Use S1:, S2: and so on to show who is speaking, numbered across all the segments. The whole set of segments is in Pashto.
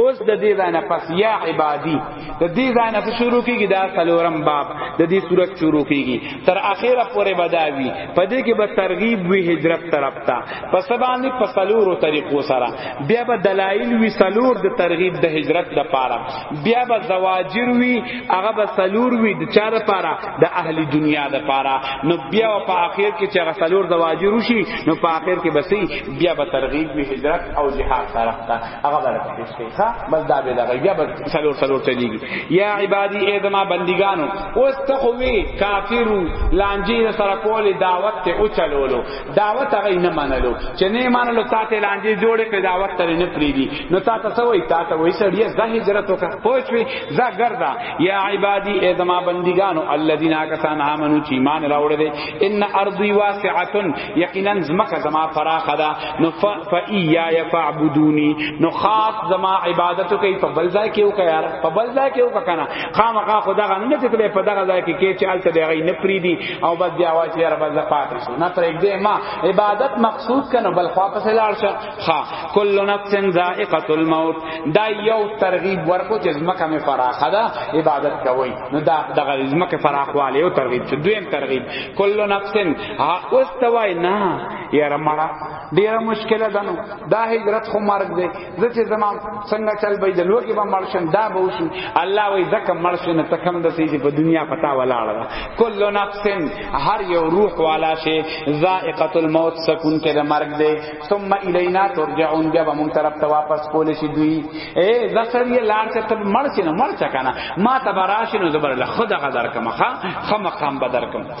S1: اوس د دې ځای نه پس یا عبادی د دې ځای نه شروع کیږي دا څلورم باب د دې صورت شروع کیږي تر اخره پورې بداوی په دې کې به ترغیب وی هجرت طرف ته په سبانی په سلورو طریقو سره بیا به دلایل وی سلور د ترغیب د هجرت د پاره بیا به زواجر وی هغه به سلور وی د چا د پاره د اهل دنیا د پاره نو بیا په اخر کې چې هغه سلور زواجر وشي نو په اخر کې بسې بیا به ترغیب وی هجرت او جهاد طرف ته هغه باندې پیش کوي ښا بس دا به دا غیا بس سلور سلور چلیږي یا عبادی ای زما بندگانو اوس ته خو وی کافرو لانجی سره کول دعوت ته او چلولو دعوت هغه نه منلو چې نه منلو تا ته لانجی جوړې په دعوت ته نه پریدي نو تا ته وای تا ته وای سړی زه هجرت وکړه پوښوي زه ګرځا یا عبادی ای زما بندگانو الذين کسان امنو چې ایمان راوړل ان ارضی واسعه یقینا زمکه زما فراخه ده نو فایا یفعبدونی نو خاص زما عبادت کوي په بل ځای کې وکړه یار په بل ځای کې وکړه کنه خامخا خدا غنه چې په دغه ځای کې کې چې الته دی غي نه پریدي او بس دی اواز یې رب ز پاتې شو نه پرې دې ما عبادت مقصود کنه بل خوا پسې لاړ شه ها کل نفس ذائقه الموت دا یو ترغیب ورکو چې زمکه مې فراخه ده عبادت کوي نو دا دغه زمکه فراخواله یو ترغیب دویم ترغیب کل نفس ها اوس ته وای نه یاره مړه ډیره مشکله ده نو دا هجرت خو مرګ دی زه چې زما څنګه چل به د لوګي به مړ شم دا به وشم الله وای زکه مړ شنه ته کم د سې په دنیا پتا ولاړه ده کل نفس هر یو روح والا شی ذائقه الموت سکون کې د مرګ دی ثم الینا ترجعون بیا به مون طرف ته واپس کول شي دوی اے زسر یې لار ته ته مړ شنه مړ چا کنه ما ته براشنه زبر له خدا غدر کما خا خمخام بدر کما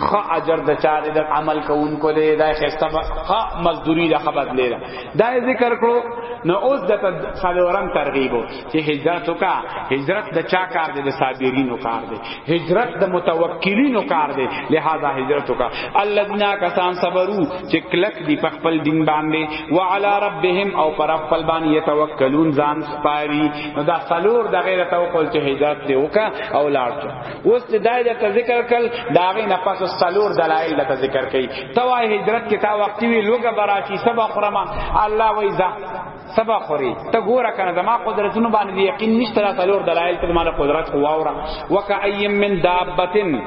S1: خ اجر د چاره د عمل کوونکو دی دا خسته خ مزدوری د خبر لیدا دا ذکر کړو نو اوس د څلورم ترغیب چې هجرت وکا هجرت د چا کار دی د صابرینو کار دی هجرت د متوکلینو کار دی لہذا هجرت وکا الذين کسان صبرو چې کلک دی په خپل دین باندې وعلى ربهم او پر خپل باندې یتوکلون ځان سپاری نو دا څلور د غیر توکل چې هجرت دی وکا او لاړ اوس چې دای د ذکر کل دا غي نه پس سلور دلایل د ذکر کوي توا هجرت کې تا وخت وی لوګه براشي سبا خرما الله وای ذا سبا خوري ته ګوره کنه زما قدرتونو باندې یقین نشته را سلور دلایل ته مال قدرت خو واورا وکایم من دابتن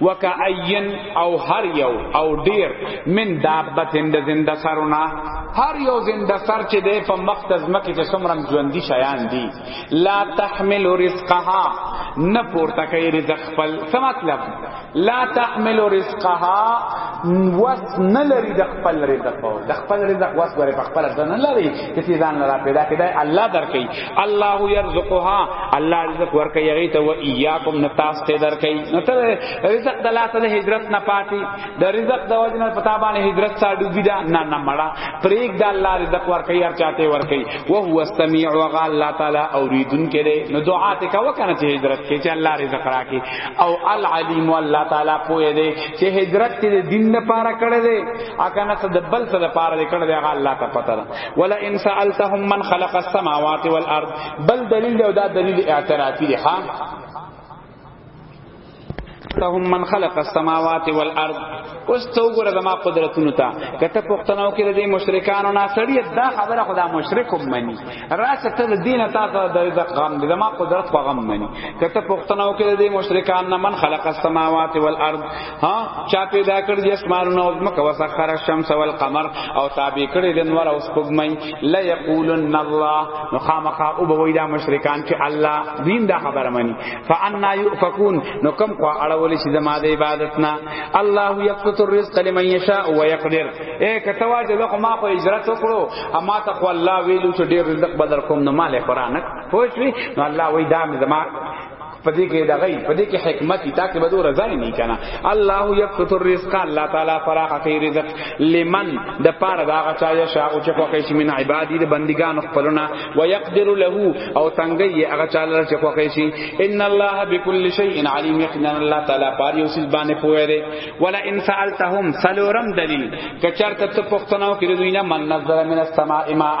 S1: وکاین او هر یو او ډیر من دابتن د زنده سرونه هر یو زنده سر چې د په مخ تزمکه چې سمرم ژوندۍ شیان دي لا تحمل رزقها نه پورته کوي رزق خپل څه مطلب لا تحمل رزقها وس نه لري د خپل رزق او د خپل رزق وس غره په خپل ځان نه لري چې ځان را پیدا کړي الله درکې الله يرزقها الله رزق ورکې یغی ته و ایاکم نتاس ته درکې نو ته رزق د لاس د هجرت نه پاتې د رزق د وجنه پتا باندې هجرت سا ډوبی دا نه نه مړه پریک د الله رزق ور کوي هر چاته ور کوي او هو السميع وغا الله تعالی اوریدن کړي نو دعا ته کا وکنه چې هجرت کې چې الله رزق راکي او العلیم الله تعالی پوهه دی چې هجرت دې دین نه پاره کړي دی اکنه څه د بل څه د پاره دې کړي دی هغه الله ته پته ده ولا ان سالتهم من خلق السماوات والارض بل دلیل او دا دلیل اعترافي دی ها لهم من خلق السماوات والارض اوس ته وګوره زما قدرتونو ته کته پښتنو کې د دې مشرکانو نه سړی دا خبره خدا مشرک هم مني راشه ته د دین ته د رزق غم د زما قدرت په غم مني کته پښتنو کې د دې مشرکان نه من خلق السماوات والارض ها چا پیدا کړ دې اسمانونه او مکه وسخر الشمس والقمر او تابع کړی د نور او سپوږمۍ لا یقولن الله نو خامخا او به ویدا مشرکان چې الله دین دا خبره مانی فانا یؤفکون نو کم کو اړول شي زما د عبادت نه الله یقت الرزق لمن یشاء و یقدر اے کتوا چې لکه ما خو اجرت وکړو اما ته خو الله ویلو چې ډیر رزق بدر کوم نو مال قرانک پوښوي نو الله وی دا زما پدې کې دغه پدې کې حکمت دي تاکي بدو رضا نه کنا الله یبسط الرزق الله تعالی فراخ کوي رزق لمن د پاره دا غچا یا شاء او چې کوي چې من عبادی د بندگان خپلنا ويقدر له او تنګي هغه چاله چې کوي چې ان الله بكل شيء عليم یقینا الله تعالی پاره یو سیس باندې پوهه لري ولا ان سالتهم سلورم دلیل کچرته ته پښتنو کې دوی نه من نظر من السماء ماء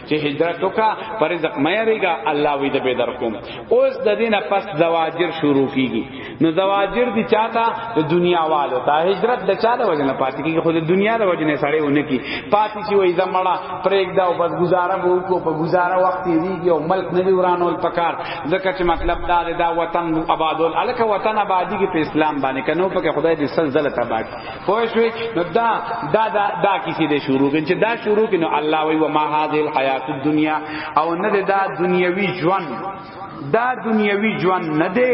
S1: چې هجرت وکا پر رزق مې ریګا الله وی دې به در کوم اوس د دینه پس زواجر شروع کیږي نو زواجر دي چاته د دنیا والو ته هجرت د چا د وجه نه پاتې کیږي خو د دنیا د وجه نه سړی ونه کی پاتې شي وای زمړه پرېګ دا او بس گزاره وو کو په گزاره وخت دیږي او ملک نه دی ورانول پکار ځکه چې مطلب دا دا وطن آبادول الکه وطن آبادی کې په اسلام باندې کنو په خدای دې سلزله تباک پوه شوې نو دا دا دا, دا کیسې د شروع کې چې دا شروع کې نو الله وی و ما هذه الحیات الدنیا او نه دا دنیوي ژوند دا دنیوي ژوند نه دی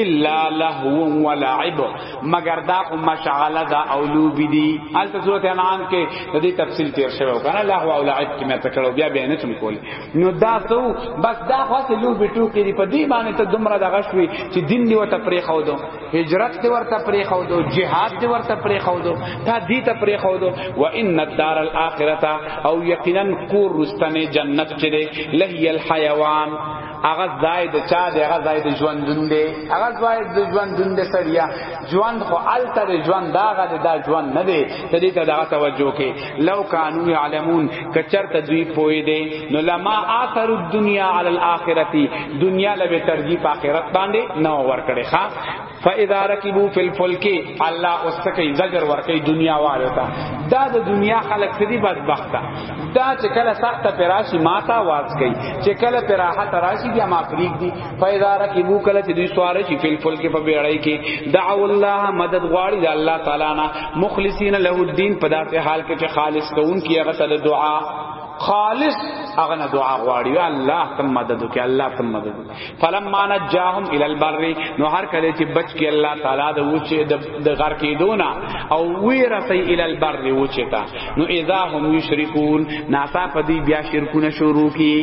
S1: الا لهو و لعب مگر دا خو مشغله دا اولوب دي البته سورۃ انعام کې د دې تفصیل تیر شوی و کنه لهو او لعب کې مې تکړه بیا به نه چم کول نو دا سو بس دا خو سه لوب ټوکی دی په دې باندې ته دومره دغه شوی چې دین دی وته پرې خو هجرت دی ورته پرې خو دو جهاد دی ورته پرې خو دو تا دې ته پرې خو دو و ان الدار الاخرته او یقینا کور رستنه جنت چې دی لهی الحیوان هغه ځای د چا دی هغه ځای د ژوندون دی هغه ځای د ژوندون دی سړیا ژوند خو الته ژوند دا غد دا ژوند نه دی ته دې ته دا توجه کې لو کانو یعلمون کچرت دوی پوی دی نو لما آثر الدنیا علی الاخرتی دنیا لبه ترجیح په آخرت باندې نو ور کړي ښا فاذا ركبوا في الفلك الله واستکی زجر ورکی دنیا والو ته دا د دنیا خلق سری بدبخت دا چې کله سخت پراشی ماتا واز کوي چې کله پراحت راشي بیا ما فریق دي فاذا ركبوا کله چې دوی سوار شي فل فل کې په بیړۍ کې دعوا الله مدد غواړي د الله تعالی نه مخلصین له الدين په داسې حال کې چې خالص کوون کې هغه ته دعا خالص هغه نه دعا غواړي الله تم مدد وکي الله تم مدد فلما نجاهم الى البر نو هر کله چې بچ کی الله تعالی د وچه د غر کې دونه او وی رسي الى البر وچه تا نو اذا هم یشرکون ناسا پدی بیا شرکونه شروع کی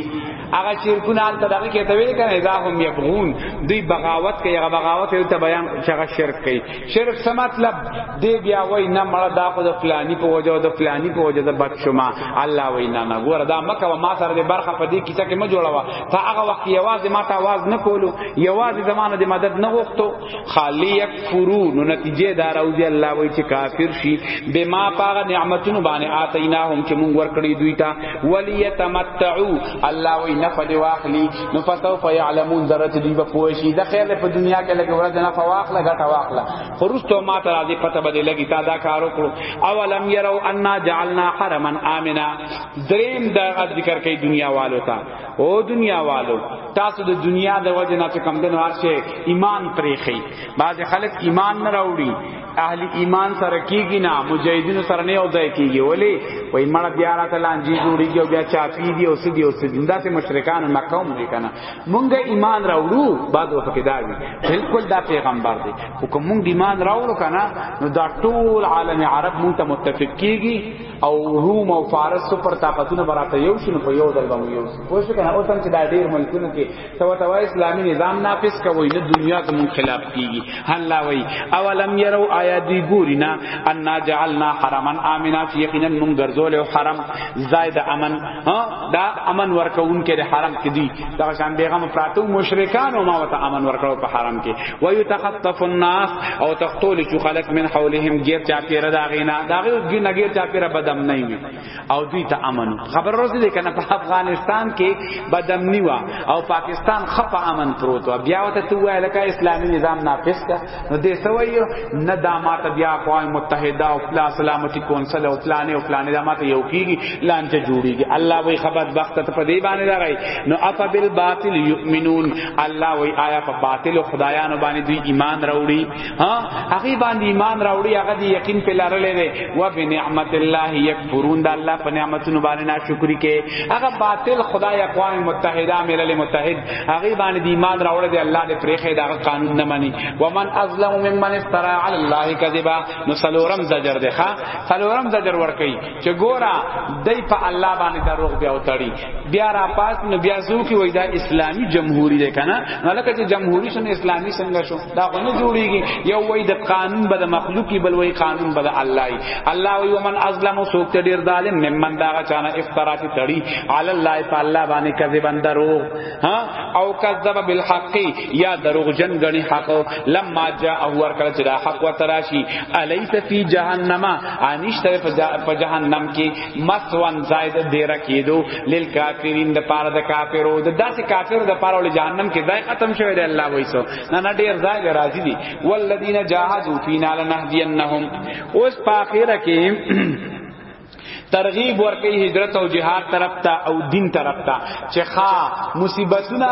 S1: هغه شرکونه حال تدغه کې ته ویل کنه اذا هم یبغون دوی بغاوت کوي هغه بغاوت یو ته بیان شغه شرک کوي شرک څه مطلب دی بیا وای نه مړه دا خو د فلانی په وجه د فلانی په وجه د بد شما الله وای نه نه ګور دا مکه و ما سره د برخه په دې کیسه کې ما جوړوا ته هغه وخت یوازې ما ته आवाज نه کولو یوازې زمانه د مدد نه غوښتو خالی یک فرو نو نتیجه دار او دی الله وای چې کافر شي بما پاغه نعمتونو باندې آتیناهم چې مونږ ورکړي دوی ته ولیتمتعو الله وای نه فد واخلی نو فسوف یعلمون ذرت دی په پوه شي د خیر په دنیا کې لګ ورځ نه فواخله غټه واخله خرستو ما ته راځي پته بده لګی تا دا کارو کړو اولم یرو ان جعلنا حرما امنا دریم دا ذکر کوي دنیا والو ته او دنیا والو تاسو د دنیا د وجه نه کم دنو هرڅه ایمان پریخي بعض خلک ایمان نه راوړي اهل ایمان سره کیږي نه مجاهدینو سره نه او ځای کیږي ولی وای مړه بیا را تلان جی جوړیږي او بیا چاپی دی او سدی او سدی دا سه مشرکان مکه هم دي کنه مونږ ایمان راوړو بعد وخت کې دا وی بالکل دا پیغمبر دی حکم مونږ ایمان راوړو کنه نو دا ټول عالم عرب مونږ ته متفق کیږي او روم او فارس سپر طاقتونه براته یو شنو په یو ځل باندې یو شنو پوښ کنه اوس هم چې دا ډیر ملکونه کې تو تو اسلامي نظام نافذ کوي نه دنیا ته مون خلاف کیږي الله وی اولم يروا آیا دی ګورینا ان جعلنا حرما امنا چې یقینا مون ګرځول او حرم زائد امن ها دا امن ورکون کې د حرم کې دی دا شان بیغم پراتو مشرکان او ما وته امن ورکړو په حرم کې ويتخطف الناس او تقتول شو خلق من حولهم غیر چا پیره دا غینا دا غی نغیر چا پیره بدم نه وی او دوی ته امن خبر روزی دی کنه په افغانستان کې بدم نیوا او پاکستان خپ امن پروت و بیا وته تو وای لکه اسلامی نظام نافذ کا نو دې سوی نه دا ماته بیا اقوام متحده او پلا سلامتی کونسل او پلانې او پلانې دا ماته یو کیږي لانجه جوړیږي الله وی خبر وخت ته په دې باندې راغی نو اپ بالباطل یؤمنون الله وی آیا په باطل خدایانو باندې دوی ایمان راوړي ها هغه باندې ایمان راوړي هغه دی یقین په لارلې دی و بنعمت الله یکفرون د الله په نعمتونو باندې ناشکری کې هغه باطل خدای اقوام متحده ملل متحد هغه باندې ایمان راوړي دی الله دې پرېخه دا قانون نه مانی و من ازلم ممن استرا علی الله کذبا نو سلورم زجر دی ښا سلورم زجر ور کوي چې ګورا دای په الله باندې دروغ بیا وتړي بیا را پاس نو بیا زو کې وای دا اسلامی جمهوریت ده کنه ملکه چې جمهوریت شنه اسلامی څنګه شو دا غو نه جوړیږي یو وای د قانون بد مخلوقي بل وای قانون بد الله ای الله وی ومن ازلم سوک ته ډیر ظالم ممن دا چانه افترا چې تړي علی الله په الله باندې کذبن دروغ ها او کذب بالحق یا دروغ جن غنی حق لما جاء اور کله چې دا حق وتراشی الیس فی جهنم انشته په جهنم کې مسوان زائد دیر کیدو للکافرین د پاره د کافرو د داسې کافرو د پاره ول جهنم کې ځای ختم شوی دی الله وایسو نه نه ډیر ځای راضی دی والذین جاهدوا فینا لنهدینهم اوس په اخره کې ترغیب ورکی هجرت او جهاد طرف ته او دین طرف ته چې ښا مصیبتونه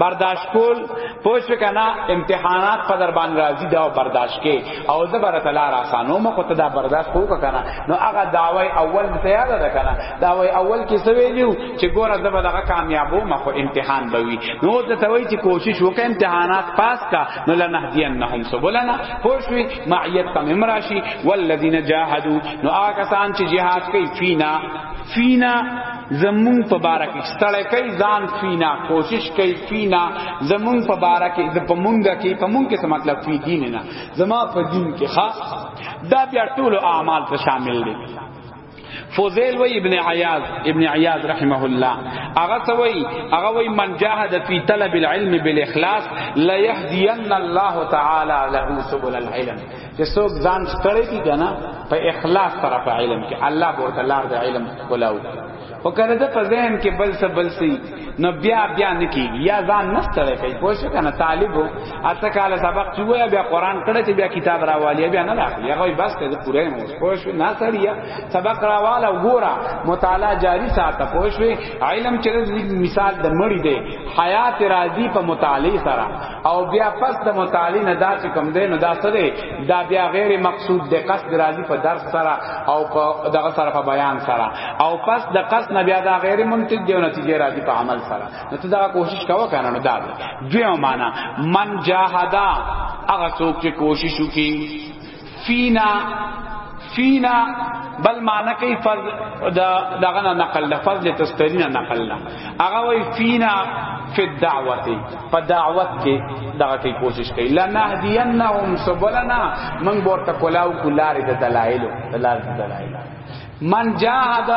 S1: برداشت کول پوښ کنا امتحانات په در باندې راځي دا برداشت کې او زه بر تعالی را سانو مخ ته دا برداشت کو کنا نو هغه داوی اول تیار ده کنا داوی اول کې سوي دیو چې ګوره زه به دغه کامیابو مخ امتحان بوي نو ته توي چې کوشش وکړه امتحانات پاس کا نو لنهدینهم سبلنا پوښوي معیت تم امراشی والذین جاهدوا نو آکا سان چې جهاد کوي فینا فینا زمون په بارا کې ستړی کوي ځان فینا کوشش کوي فینا زمون په بارا کې د پمونګه کې پمونګ کې څه مطلب فی دین نه زما په دین کې خاص دا بیا ټول اعمال ته شامل دي فوزیل و ابن عیاض ابن عیاض رحمه الله هغه سوی هغه وی من جاهد فی طلب العلم بالاخلاص لا یهدین الله تعالی له سبل العلم چې څوک ځان ستړی کی کنه په اخلاص سره په علم کې الله ورته لار د علم کولاو او کنه د په ذهن کې بل څه بل څه نو بیا بیا نکیږي یا ځان نستړی کوي پوه شو کنه طالب اته کال سبق چې وای بیا قران کړه چې بیا کتاب راوالی بیا نه راخلی هغه بس ته پوره مو پوه شو نه سړیا سبق راواله وګوره مطالعه جاری ساته پوه شو علم چې مثال د مړی دی حیات راضی په مطالعه سره او بیا پس د مطالعه نه دا چې کم دی نو دا څه دی دا بیا غیر مقصود د قصد راضی په درس سره او په دغه سره په بیان سره او پس د قصد نه بیا دا غیر منتج دی او نتیجه راضی په عمل سره نو ته دا کوشش کاوه کنه نو دا دی دوی معنا من جاهدا هغه څوک چې کوشش وکړي فینا فینا بل معنی کوي فرض دا دغه نه نقل ده فرض تستری نه نقل ده هغه وی فینا فی الدعوه په دعوت کې دغه کې کوشش کوي لنهدینهم سبلنا من ورته کولاو کولارې د دلایلو دلایل دلایل من جاهد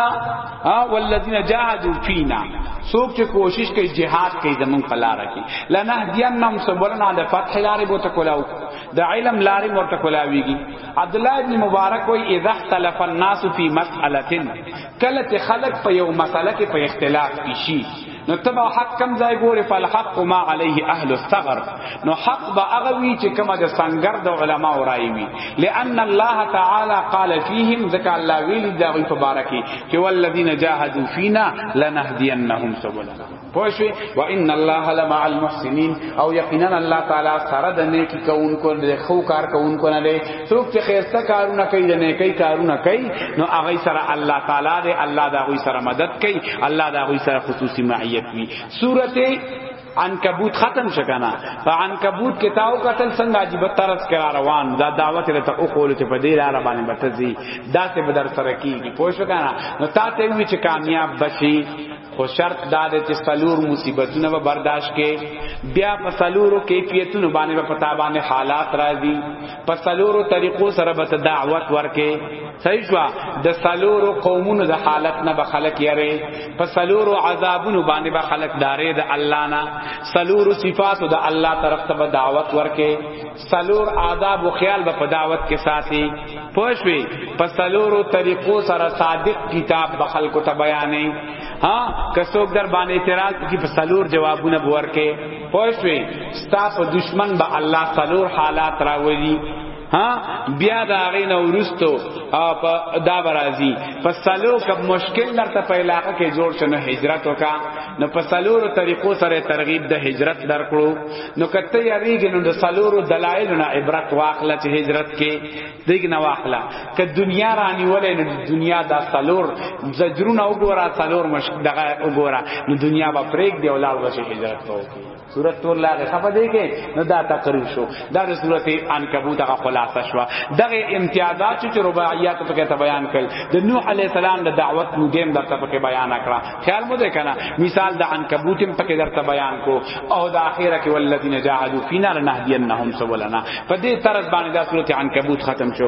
S1: والذین جاهدوا فینا سوک چې کوشش کوي جهاد کوي زمون په لار کې لنهدینهم سبلنا د فتح لارې بو تکولاو د علم لارې مور تکولاویږي عبد الله ابن مبارک وای اذا اختلف الناس فی مسئله کله چې خلق په یو مسله کې په اختلاف کې شي نو تبع حق کم ځای ګوره فل حق ما علیه اهل الثغر نو حق با هغه وی چې کما د سنگر د علما ورای وی لئن الله تعالی قال فیهم ذکا الله ویل دا غی مبارکی چې والذین جاهدوا فینا لنهدینهم سبلنا پوښوی و ان الله لمع المحسنین او یقینا الله تعالی سره د نیکی کوونکو د خو کار کوونکو نه څوک چې خیرته کارونه کوي د نیکی کارونه کوي نو هغه سره الله تعالی دی الله دا غوي سره مدد کوي الله دا غوي سره خصوصي معیت وي سورته عنکبوت ختم شکنا فعنکبوت کې تاو قتل څنګه عجیب طرز کرا روان دا دعوت له ته اوقول ته په دې لار باندې بتزي دا ته بدر سره کیږي پوه شو کنه نو تا ته وی چې کامیاب بشي خو شرط دا دی چې سلور مصیبتونه به برداشت کې بیا په سلورو کیفیتونو باندې په پتا باندې حالات راځي په سلورو طریقو سره به دعوت ورکې صحیح شو د سلورو قومونو د حالت نه به خلق یری په سلورو عذابونو باندې به خلق دارې د الله نه سلورو صفاتو د الله طرف ته دعوت ورکې سلور آداب و خیال به پداوت کې ساتي پوښوي په سلورو طریقو سره صادق کتاب به خلکو ته بیانې ها کڅوګ در باندې اعتراض کی په سلور جوابونه بور کې پوښوي ستا په دشمن به الله سلور حالات راولي ها بیا دا غین ورستو په دا برازي په سلو کب مشکل درته په علاقه کې جوړ شنه هجرت وکا نو په سلو طریقو سره ترغیب د هجرت درکړو نو کته یریږي نو د سلورو دلایل نه عبرت واخله چې هجرت کې دیګ نه واخله ک دنیا رانی ولې نو دنیا دا سلور زجرونه وګوره سلور مش دغه وګوره نو دنیا به پرېګ دی اولاد وشه هجرت ته وکړي صورت تور لاغه خفه دی کې نو دا تقریر شو دا د صورت عنکبوت غ خلاصه شو دغه امتیازات چې رباعیات په کې بیان کړ د نوح علی السلام د دعوت مدیم د په کې بیان کړه خیال مو ده کنه مثال د عنکبوت په کې درته بیان کو او د اخره کې والذین جاهدوا فینا لنهدینهم سبلنا په دې طرز باندې د سورته عنکبوت ختم شو